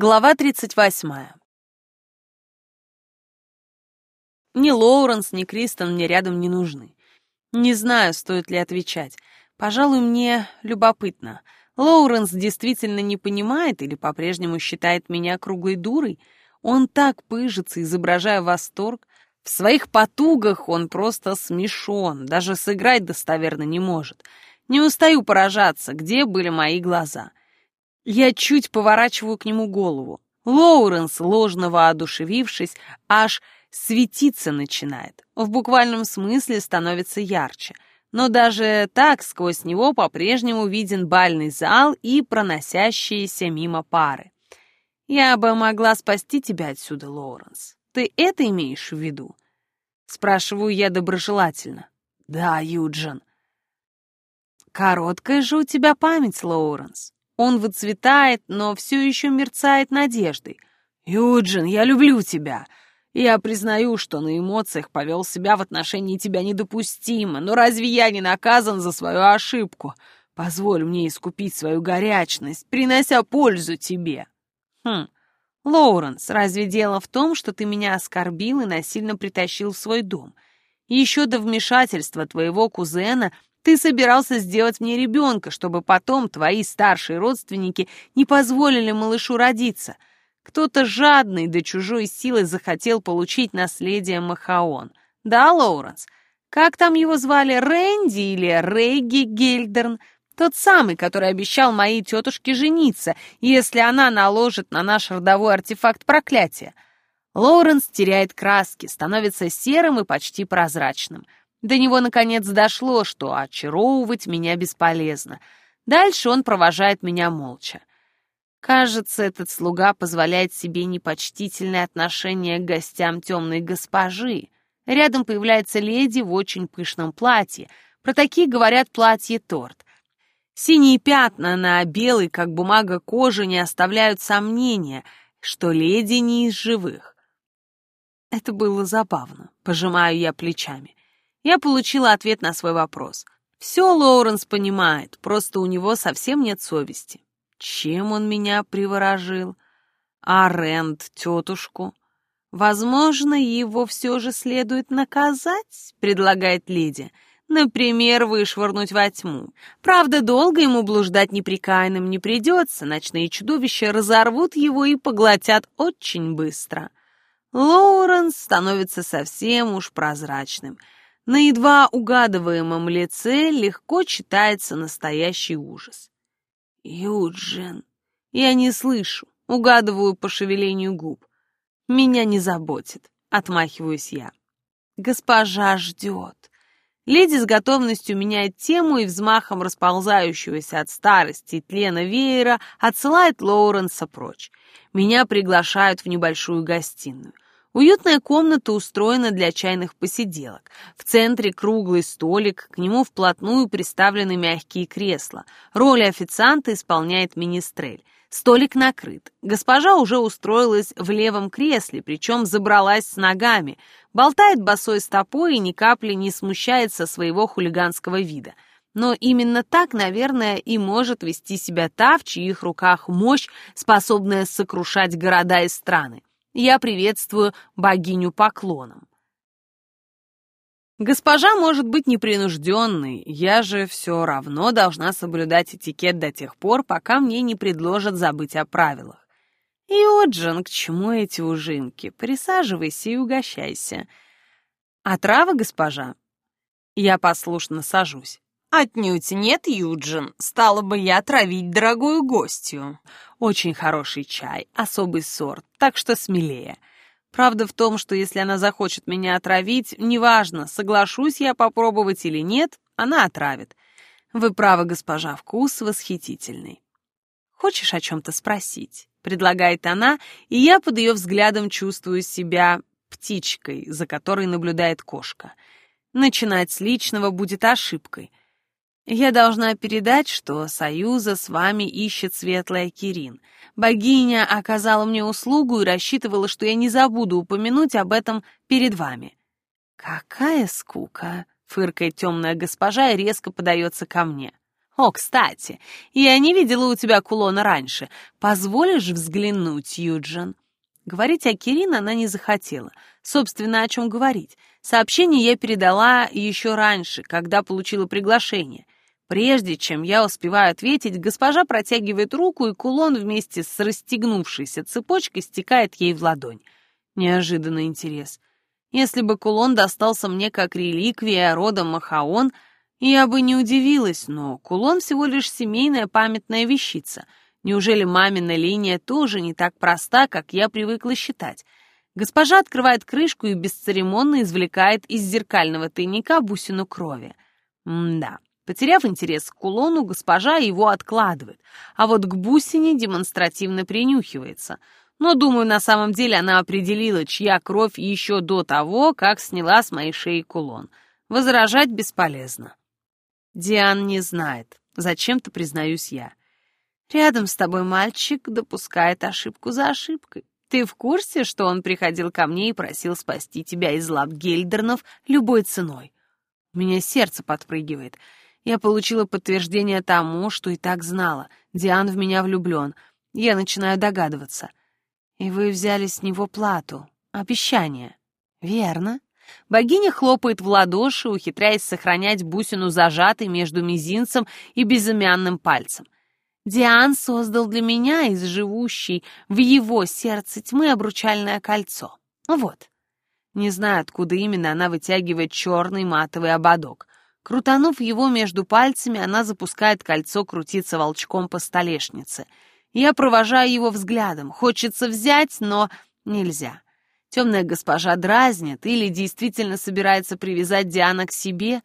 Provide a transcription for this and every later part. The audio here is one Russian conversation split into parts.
Глава 38. Ни Лоуренс, ни Кристен мне рядом не нужны. Не знаю, стоит ли отвечать. Пожалуй, мне любопытно. Лоуренс действительно не понимает или по-прежнему считает меня круглой дурой? Он так пыжится, изображая восторг. В своих потугах он просто смешон, даже сыграть достоверно не может. Не устаю поражаться, где были мои глаза. Я чуть поворачиваю к нему голову. Лоуренс, ложно воодушевившись, аж светиться начинает. В буквальном смысле становится ярче. Но даже так сквозь него по-прежнему виден бальный зал и проносящиеся мимо пары. Я бы могла спасти тебя отсюда, Лоуренс. Ты это имеешь в виду? Спрашиваю я доброжелательно. Да, Юджин. Короткая же у тебя память, Лоуренс. Он выцветает, но все еще мерцает надеждой. «Юджин, я люблю тебя. Я признаю, что на эмоциях повел себя в отношении тебя недопустимо, но разве я не наказан за свою ошибку? Позволь мне искупить свою горячность, принося пользу тебе». «Хм, Лоуренс, разве дело в том, что ты меня оскорбил и насильно притащил в свой дом? Еще до вмешательства твоего кузена — ты собирался сделать мне ребенка, чтобы потом твои старшие родственники не позволили малышу родиться. Кто-то жадный до чужой силы захотел получить наследие Махаон. Да, Лоуренс? Как там его звали, Рэнди или Рейги Гельдерн? Тот самый, который обещал моей тетушке жениться, если она наложит на наш родовой артефакт проклятия. Лоуренс теряет краски, становится серым и почти прозрачным. До него наконец дошло, что очаровывать меня бесполезно. Дальше он провожает меня молча. Кажется, этот слуга позволяет себе непочтительное отношение к гостям темной госпожи. Рядом появляется леди в очень пышном платье. Про такие говорят платье-торт. Синие пятна на белой, как бумага кожи, не оставляют сомнения, что леди не из живых. Это было забавно, пожимаю я плечами. Я получила ответ на свой вопрос. Все Лоуренс понимает, просто у него совсем нет совести. Чем он меня приворожил? А Рэнд тетушку? Возможно, его все же следует наказать, предлагает леди. Например, вышвырнуть во тьму. Правда, долго ему блуждать неприкаянным не придется, ночные чудовища разорвут его и поглотят очень быстро. Лоуренс становится совсем уж прозрачным — на едва угадываемом лице легко читается настоящий ужас. «Юджин!» Я не слышу, угадываю по шевелению губ. «Меня не заботит», — отмахиваюсь я. «Госпожа ждет». Леди с готовностью меняет тему и взмахом расползающегося от старости и тлена веера отсылает Лоуренса прочь. Меня приглашают в небольшую гостиную. Уютная комната устроена для чайных посиделок. В центре круглый столик, к нему вплотную приставлены мягкие кресла. Роль официанта исполняет министрель. Столик накрыт. Госпожа уже устроилась в левом кресле, причем забралась с ногами. Болтает босой стопой и ни капли не смущается своего хулиганского вида. Но именно так, наверное, и может вести себя та, в чьих руках мощь, способная сокрушать города и страны я приветствую богиню поклоном. Госпожа может быть непринужденной, я же все равно должна соблюдать этикет до тех пор, пока мне не предложат забыть о правилах. Иоджин, к чему эти ужинки? Присаживайся и угощайся. А трава, госпожа? Я послушно сажусь. «Отнюдь нет, Юджин. Стала бы я травить дорогую гостью. Очень хороший чай, особый сорт, так что смелее. Правда в том, что если она захочет меня отравить, неважно, соглашусь я попробовать или нет, она отравит. Вы правы, госпожа, вкус восхитительный. Хочешь о чем-то спросить?» — предлагает она, и я под ее взглядом чувствую себя птичкой, за которой наблюдает кошка. Начинать с личного будет ошибкой. Я должна передать, что союза с вами ищет светлая Кирин. Богиня оказала мне услугу и рассчитывала, что я не забуду упомянуть об этом перед вами. Какая скука! Фыркает темная госпожа и резко подается ко мне. О, кстати, я не видела у тебя кулона раньше. Позволишь взглянуть, Юджин?» Говорить о Кирин она не захотела. Собственно, о чем говорить. Сообщение я передала еще раньше, когда получила приглашение. Прежде чем я успеваю ответить, госпожа протягивает руку, и кулон вместе с расстегнувшейся цепочкой стекает ей в ладонь. Неожиданный интерес. Если бы кулон достался мне как реликвия рода Махаон, я бы не удивилась, но кулон всего лишь семейная памятная вещица. Неужели мамина линия тоже не так проста, как я привыкла считать? Госпожа открывает крышку и бесцеремонно извлекает из зеркального тайника бусину крови. М-да. Потеряв интерес к кулону, госпожа его откладывает, а вот к бусине демонстративно принюхивается. Но, думаю, на самом деле она определила, чья кровь еще до того, как сняла с моей шеи кулон. Возражать бесполезно. Диан не знает. Зачем-то признаюсь я. Рядом с тобой мальчик допускает ошибку за ошибкой. Ты в курсе, что он приходил ко мне и просил спасти тебя из лап Гельдернов любой ценой? У меня сердце подпрыгивает. Я получила подтверждение тому, что и так знала. Диан в меня влюблен. Я начинаю догадываться. И вы взяли с него плату. Обещание. Верно. Богиня хлопает в ладоши, ухитряясь сохранять бусину зажатой между мизинцем и безымянным пальцем. Диан создал для меня из живущей в его сердце тьмы обручальное кольцо. Вот. Не знаю, откуда именно она вытягивает черный матовый ободок. Крутанув его между пальцами, она запускает кольцо крутиться волчком по столешнице. Я провожаю его взглядом. Хочется взять, но нельзя. Темная госпожа дразнит или действительно собирается привязать Диана к себе.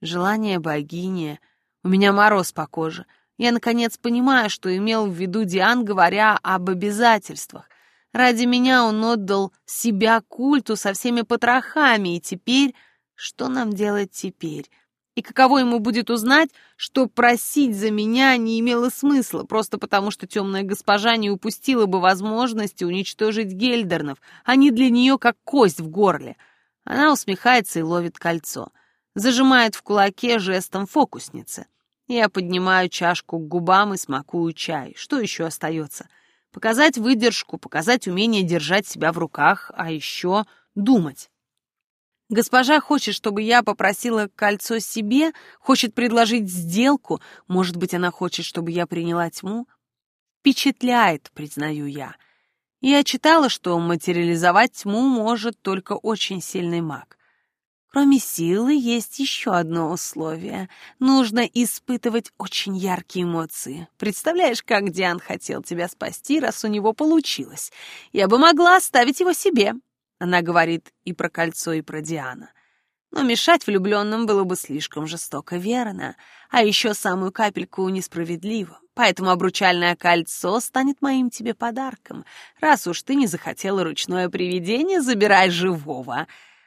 Желание богини. У меня мороз по коже. Я, наконец, понимаю, что имел в виду Диан, говоря об обязательствах. Ради меня он отдал себя культу со всеми потрохами, и теперь... Что нам делать теперь? И каково ему будет узнать, что просить за меня не имело смысла, просто потому что темная госпожа не упустила бы возможности уничтожить Гельдернов, они для нее как кость в горле. Она усмехается и ловит кольцо. Зажимает в кулаке жестом фокусницы. Я поднимаю чашку к губам и смакую чай. Что еще остается? Показать выдержку, показать умение держать себя в руках, а еще думать. Госпожа хочет, чтобы я попросила кольцо себе, хочет предложить сделку, может быть, она хочет, чтобы я приняла тьму. Впечатляет, признаю я. Я читала, что материализовать тьму может только очень сильный маг. Кроме силы, есть еще одно условие. Нужно испытывать очень яркие эмоции. Представляешь, как Диан хотел тебя спасти, раз у него получилось. Я бы могла оставить его себе, она говорит и про кольцо, и про Диана. Но мешать влюбленным было бы слишком жестоко, верно? А еще самую капельку несправедливо. Поэтому обручальное кольцо станет моим тебе подарком. Раз уж ты не захотела ручное привидение, забирай живого.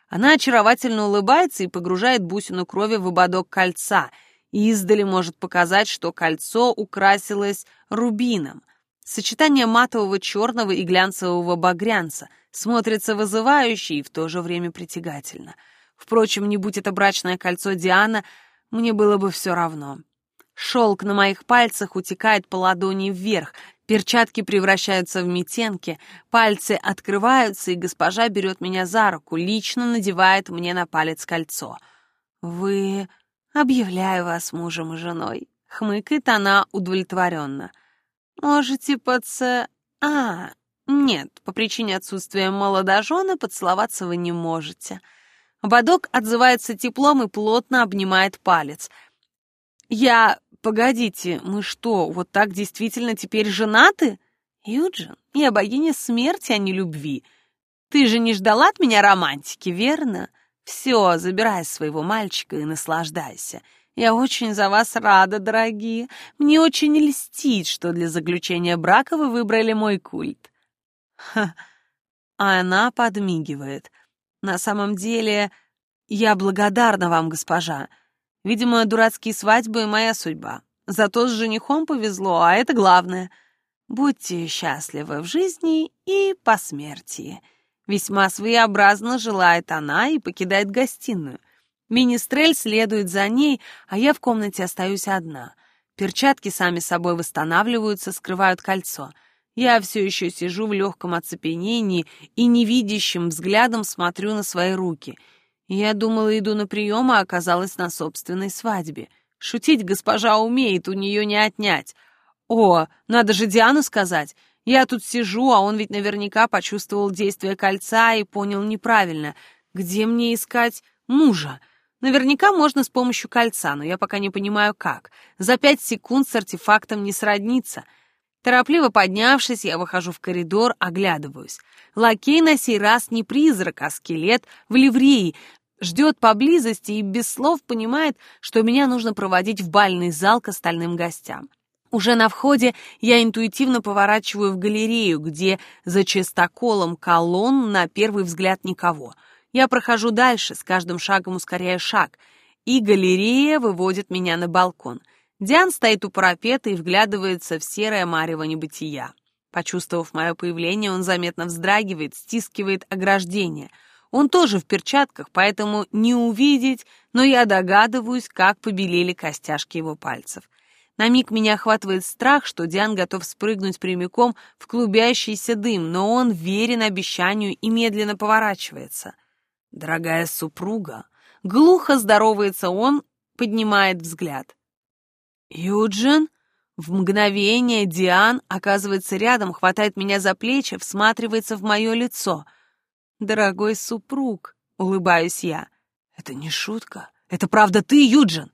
Она очаровательно улыбается и погружает бусину крови в ободок кольца. И издали может показать, что кольцо украсилось рубином. Сочетание матового черного и глянцевого багрянца смотрится вызывающе и в то же время притягательно. Впрочем, не будь это брачное кольцо Диана, мне было бы все равно. Шелк на моих пальцах утекает по ладони вверх, перчатки превращаются в метенки, пальцы открываются, и госпожа берет меня за руку, лично надевает мне на палец кольцо. «Вы... объявляю вас мужем и женой», — хмыкает она удовлетворенно. Можете поце... А, нет, по причине отсутствия молодожена поцеловаться вы не можете. Ободок отзывается теплом и плотно обнимает палец. Я... Погодите, мы что, вот так действительно теперь женаты? Юджин, я богиня смерти, а не любви. Ты же не ждала от меня романтики, верно? Все, забирай своего мальчика и наслаждайся. Я очень за вас рада, дорогие. Мне очень льстит, что для заключения брака вы выбрали мой культ. Ха. А она подмигивает. На самом деле, я благодарна вам, госпожа. Видимо, дурацкие свадьбы — моя судьба. Зато с женихом повезло, а это главное. Будьте счастливы в жизни и по смерти. Весьма своеобразно желает она и покидает гостиную — Министрель следует за ней, а я в комнате остаюсь одна. Перчатки сами собой восстанавливаются, скрывают кольцо. Я все еще сижу в легком оцепенении и невидящим взглядом смотрю на свои руки. Я думала, иду на прием, а оказалась на собственной свадьбе. Шутить госпожа умеет, у нее не отнять. О, надо же Диану сказать. Я тут сижу, а он ведь наверняка почувствовал действие кольца и понял неправильно. Где мне искать мужа? Наверняка можно с помощью кольца, но я пока не понимаю, как. За пять секунд с артефактом не сродниться. Торопливо поднявшись, я выхожу в коридор, оглядываюсь. Лакей на сей раз не призрак, а скелет в ливреи, ждет поблизости и без слов понимает, что меня нужно проводить в бальный зал к остальным гостям. Уже на входе я интуитивно поворачиваю в галерею, где за частоколом колонн на первый взгляд никого — я прохожу дальше, с каждым шагом ускоряя шаг, и галерея выводит меня на балкон. Диан стоит у парапета и вглядывается в серое марево небытия. Почувствовав мое появление, он заметно вздрагивает, стискивает ограждение. Он тоже в перчатках, поэтому не увидеть, но я догадываюсь, как побелели костяшки его пальцев. На миг меня охватывает страх, что Диан готов спрыгнуть прямиком в клубящийся дым, но он верен обещанию и медленно поворачивается. Дорогая супруга, глухо здоровается он, поднимает взгляд. Юджин? В мгновение Диан оказывается рядом, хватает меня за плечи, всматривается в мое лицо. Дорогой супруг, улыбаюсь я. Это не шутка. Это правда ты, Юджин?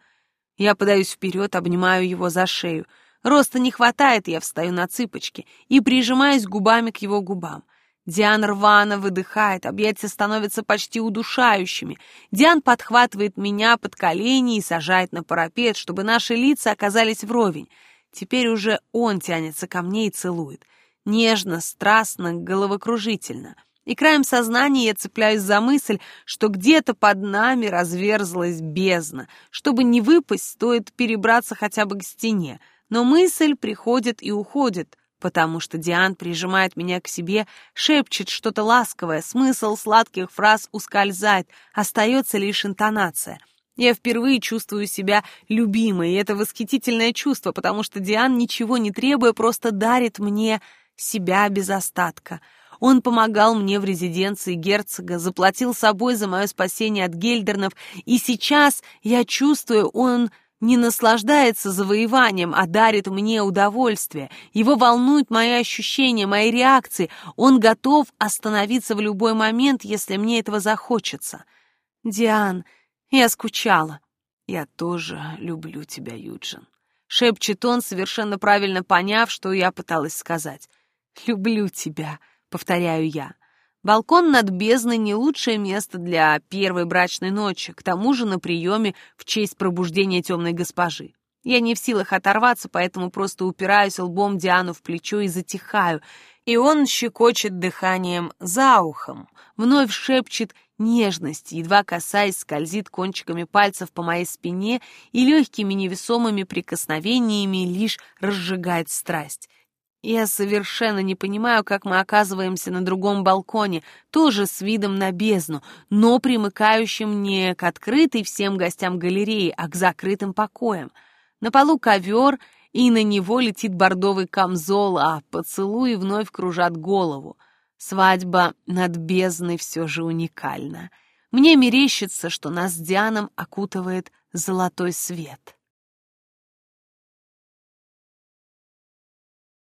Я подаюсь вперед, обнимаю его за шею. Роста не хватает, я встаю на цыпочки и прижимаюсь губами к его губам. Диан рвано выдыхает, объятия становятся почти удушающими. Диан подхватывает меня под колени и сажает на парапет, чтобы наши лица оказались вровень. Теперь уже он тянется ко мне и целует. Нежно, страстно, головокружительно. И краем сознания я цепляюсь за мысль, что где-то под нами разверзлась бездна. Чтобы не выпасть, стоит перебраться хотя бы к стене. Но мысль приходит и уходит, потому что Диан прижимает меня к себе, шепчет что-то ласковое, смысл сладких фраз ускользает, остается лишь интонация. Я впервые чувствую себя любимой, и это восхитительное чувство, потому что Диан, ничего не требуя, просто дарит мне себя без остатка. Он помогал мне в резиденции герцога, заплатил собой за мое спасение от гельдернов, и сейчас я чувствую, он не наслаждается завоеванием, а дарит мне удовольствие. Его волнуют мои ощущения, мои реакции. Он готов остановиться в любой момент, если мне этого захочется. Диан, я скучала. Я тоже люблю тебя, Юджин. Шепчет он, совершенно правильно поняв, что я пыталась сказать. «Люблю тебя», — повторяю я. Балкон над бездной не лучшее место для первой брачной ночи, к тому же на приеме в честь пробуждения темной госпожи. Я не в силах оторваться, поэтому просто упираюсь лбом Диану в плечо и затихаю, и он щекочет дыханием за ухом, вновь шепчет нежность, едва касаясь, скользит кончиками пальцев по моей спине и легкими невесомыми прикосновениями лишь разжигает страсть. Я совершенно не понимаю, как мы оказываемся на другом балконе, тоже с видом на бездну, но примыкающим не к открытой всем гостям галереи, а к закрытым покоям. На полу ковер, и на него летит бордовый камзол, а поцелуи вновь кружат голову. Свадьба над бездной все же уникальна. Мне мерещится, что нас с Дианом окутывает золотой свет.